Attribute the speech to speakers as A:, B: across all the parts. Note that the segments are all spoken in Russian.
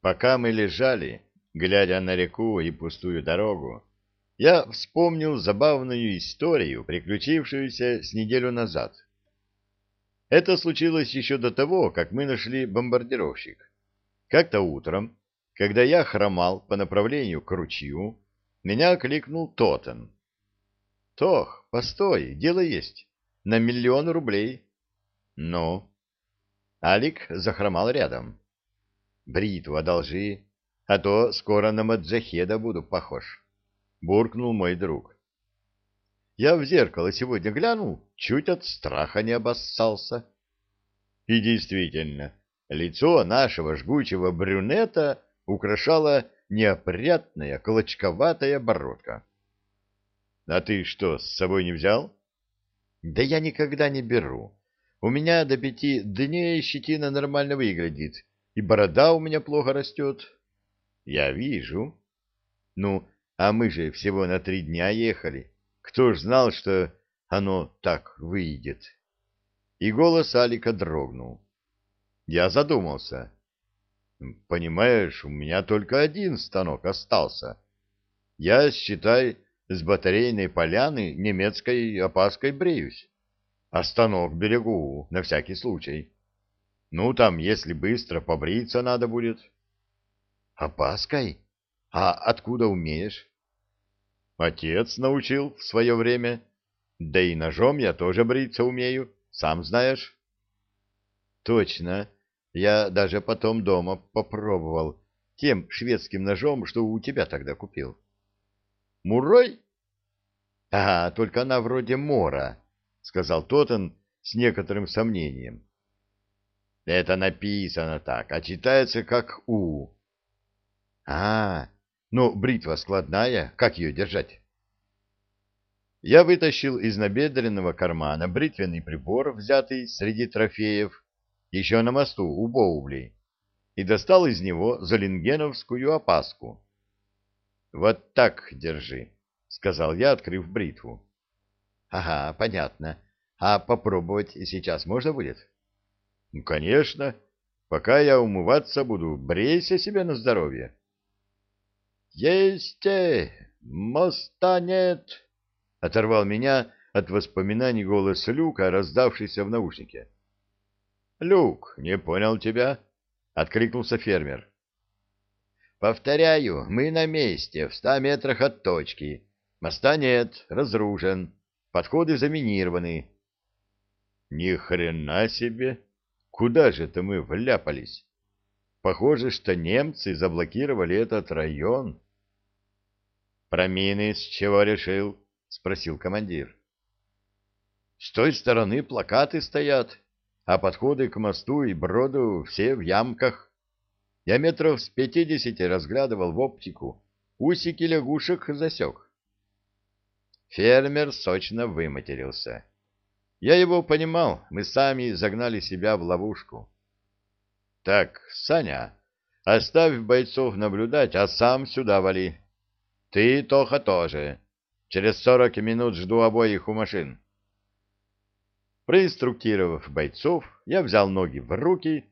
A: Пока мы лежали, глядя на реку и пустую дорогу, я вспомнил забавную историю, приключившуюся с неделю назад. Это случилось еще до того, как мы нашли бомбардировщик. Как-то утром, когда я хромал по направлению к ручью, меня окликнул Тотен. «Тох, постой, дело есть. На миллион рублей». «Ну?» Алик захромал рядом. «Бритву одолжи, а то скоро на маджахеда буду похож», — буркнул мой друг. Я в зеркало сегодня глянул, чуть от страха не обоссался. И действительно, лицо нашего жгучего брюнета украшала неопрятная клочковатая бородка. — А ты что, с собой не взял? — Да я никогда не беру. У меня до пяти дней щетина нормально выглядит, и борода у меня плохо растет. — Я вижу. — Ну, а мы же всего на три дня ехали. Кто ж знал, что оно так выйдет? И голос Алика дрогнул. Я задумался. Понимаешь, у меня только один станок остался. Я, считай, с батарейной поляны немецкой опаской бреюсь. А станок берегу, на всякий случай. Ну, там, если быстро побриться надо будет. Опаской? А откуда умеешь? Отец научил в свое время. Да и ножом я тоже бриться умею, сам знаешь. Точно. Я даже потом дома попробовал тем шведским ножом, что у тебя тогда купил. Мурой? Ага, только она вроде мора, сказал Тотен с некоторым сомнением. Это написано так, а читается как У. А, ну, бритва складная, как ее держать? Я вытащил из набедренного кармана бритвенный прибор, взятый среди трофеев, еще на мосту у Боубли, и достал из него залингеновскую опаску. «Вот так держи», — сказал я, открыв бритву. «Ага, понятно. А попробовать сейчас можно будет?» «Ну, конечно. Пока я умываться буду, брейся себе на здоровье». «Есте! Моста нет!» — оторвал меня от воспоминаний голос Люка, раздавшийся в наушнике. «Люк, не понял тебя?» — откликнулся фермер. «Повторяю, мы на месте, в ста метрах от точки. Моста нет, разрушен, подходы заминированы». «Ни хрена себе! Куда же это мы вляпались?» Похоже, что немцы заблокировали этот район. Про мины с чего решил? спросил командир. С той стороны плакаты стоят, а подходы к мосту и броду все в ямках. Я метров с пятидесяти разглядывал в оптику, усики лягушек засек. Фермер сочно выматерился. Я его понимал, мы сами загнали себя в ловушку. Так, Саня, оставь бойцов наблюдать, а сам сюда вали. Ты, Тоха, тоже. Через сорок минут жду обоих у машин. Проинструктировав бойцов, я взял ноги в руки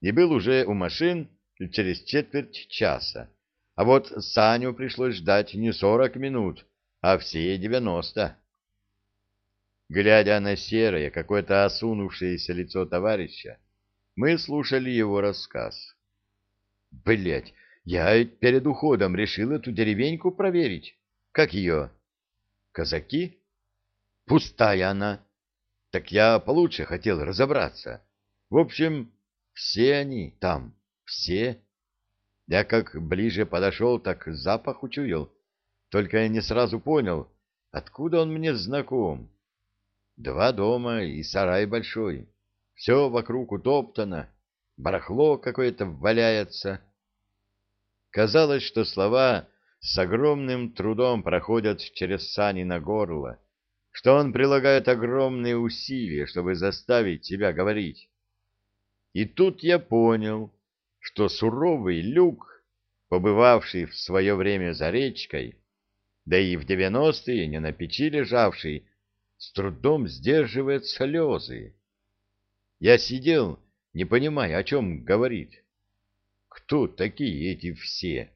A: и был уже у машин через четверть часа. А вот Саню пришлось ждать не сорок минут, а все девяносто. Глядя на серое, какое-то осунувшееся лицо товарища, мы слушали его рассказ. Блять, я перед уходом решил эту деревеньку проверить. Как ее? Казаки? Пустая она. Так я получше хотел разобраться. В общем, все они там, все. Я как ближе подошел, так запах учуял. Только я не сразу понял, откуда он мне знаком. Два дома и сарай большой. Все вокруг утоптано, барахло какое-то валяется. Казалось, что слова с огромным трудом проходят через сани на горло, что он прилагает огромные усилия, чтобы заставить себя говорить. И тут я понял, что суровый люк, побывавший в свое время за речкой, да и в девяностые не на печи лежавший, с трудом сдерживает слезы. Я сидел, не понимая, о чем говорит. Кто такие эти все?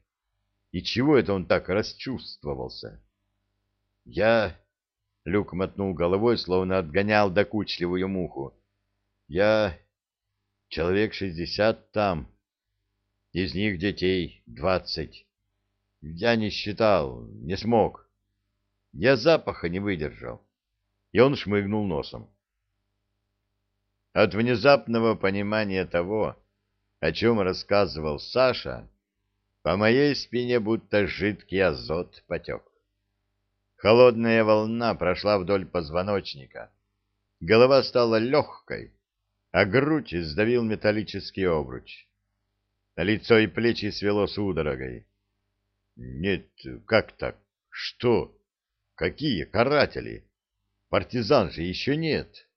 A: И чего это он так расчувствовался? Я... Люк мотнул головой, словно отгонял докучливую муху. Я... Человек шестьдесят там. Из них детей двадцать. Я не считал, не смог. Я запаха не выдержал. И он шмыгнул носом. От внезапного понимания того, о чем рассказывал Саша, по моей спине будто жидкий азот потек. Холодная волна прошла вдоль позвоночника. Голова стала легкой, а грудь сдавил металлический обруч. Лицо и плечи свело судорогой. Нет, как так? Что? Какие каратели? Партизан же еще нет.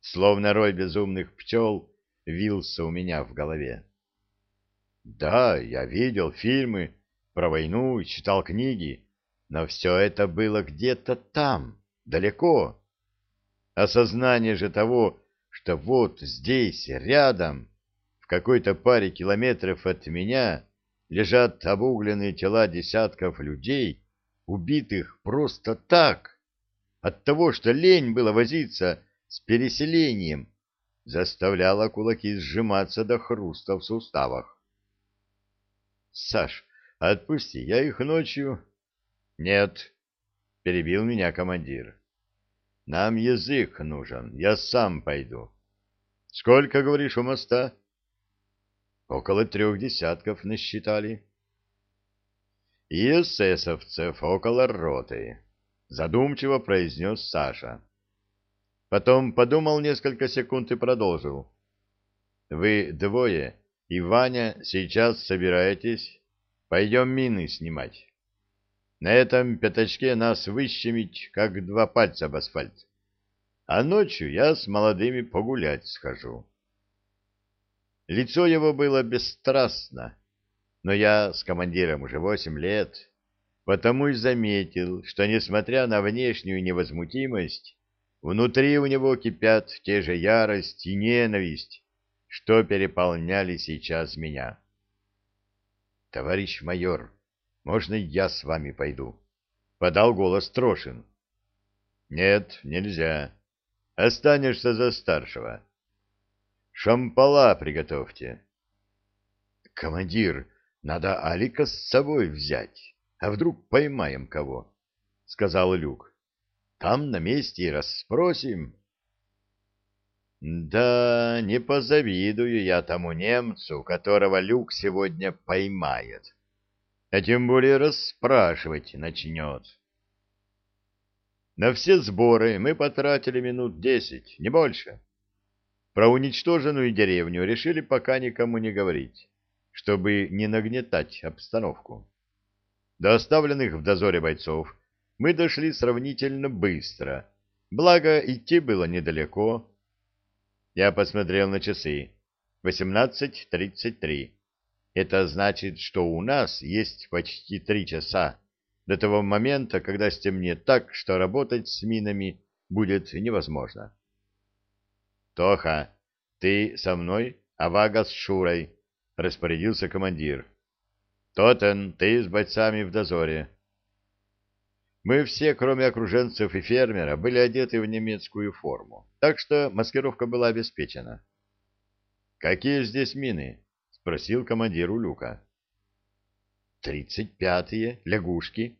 A: Словно рой безумных пчел вился у меня в голове. Да, я видел фильмы про войну, читал книги, но все это было где-то там, далеко. Осознание же того, что вот здесь, рядом, в какой-то паре километров от меня, лежат обугленные тела десятков людей, убитых просто так, от того, что лень было возиться с переселением, заставляло кулаки сжиматься до хруста в суставах. — Саш, отпусти, я их ночью... — Нет, — перебил меня командир. — Нам язык нужен, я сам пойду. — Сколько, говоришь, у моста? — Около трех десятков насчитали. — И эсэсовцев около роты, — задумчиво произнес Саша. Потом подумал несколько секунд и продолжил. — Вы двое и Ваня сейчас собираетесь? Пойдем мины снимать. На этом пятачке нас выщемить, как два пальца об асфальт. А ночью я с молодыми погулять схожу. Лицо его было бесстрастно, но я с командиром уже восемь лет, потому и заметил, что, несмотря на внешнюю невозмутимость, внутри у него кипят те же ярость и ненависть, что переполняли сейчас меня. — Товарищ майор, можно я с вами пойду? — подал голос Трошин. — Нет, нельзя. Останешься за старшего. Шампала приготовьте. — Командир, надо Алика с собой взять. А вдруг поймаем кого? — сказал Люк. — Там на месте и расспросим. — Да, не позавидую я тому немцу, которого Люк сегодня поймает. — а тем более расспрашивать начнет. На все сборы мы потратили минут десять, не больше. Про уничтоженную деревню решили пока никому не говорить, чтобы не нагнетать обстановку. До оставленных в дозоре бойцов мы дошли сравнительно быстро, благо идти было недалеко. Я посмотрел на часы. Восемнадцать тридцать три. Это значит, что у нас есть почти три часа до того момента, когда стемнеет так, что работать с минами будет невозможно. «Тоха, ты со мной, а Вага с Шурой», — распорядился командир. «Тотен, ты с бойцами в дозоре». Мы все, кроме окруженцев и фермера, были одеты в немецкую форму, так что маскировка была обеспечена. «Какие здесь мины?» спросил командир у люка. «Тридцать пятые, лягушки».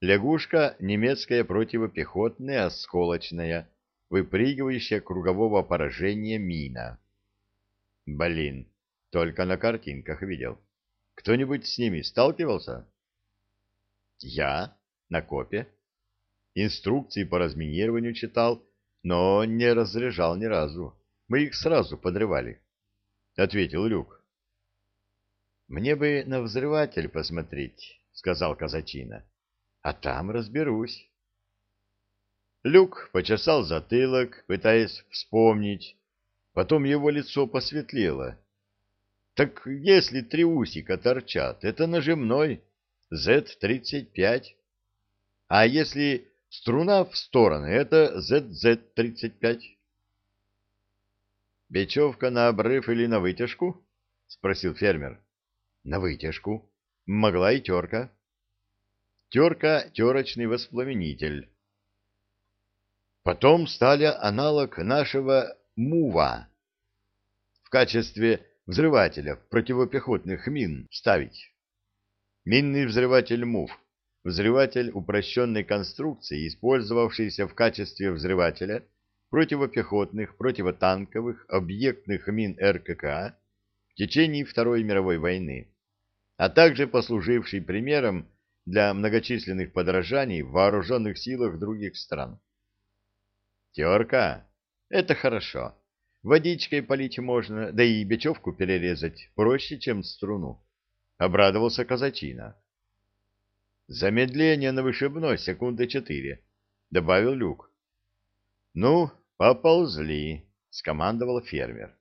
A: Лягушка — немецкая противопехотная осколочная, выпрыгивающая кругового поражения мина. Блин, только на картинках видел. Кто-нибудь с ними сталкивался? Я, на копе. Инструкции по разминированию читал, но не разряжал ни разу. Мы их сразу подрывали. — ответил Люк. — Мне бы на взрыватель посмотреть, — сказал Казачина. — А там разберусь. Люк почесал затылок, пытаясь вспомнить. Потом его лицо посветлело. Так если три усика торчат, это нажимной Z-35. А если струна в стороны, это ZZ-35. Бечевка на обрыв или на вытяжку? спросил фермер. На вытяжку. Могла и терка. Терка — терочный воспламенитель. Потом стали аналог нашего МУВа в качестве взрывателя противопехотных мин ставить. Минный взрыватель МУВ — взрыватель упрощенной конструкции, использовавшийся в качестве взрывателя противопехотных, противотанковых, объектных мин РКК в течение Второй мировой войны, а также послуживший примером для многочисленных подражаний в вооруженных силах других стран. Терка — это хорошо. Водичкой полить можно, да и бечевку перерезать проще, чем струну. Обрадовался казачина. Замедление на вышибной секунды четыре, добавил Люк. Ну, поползли, скомандовал фермер.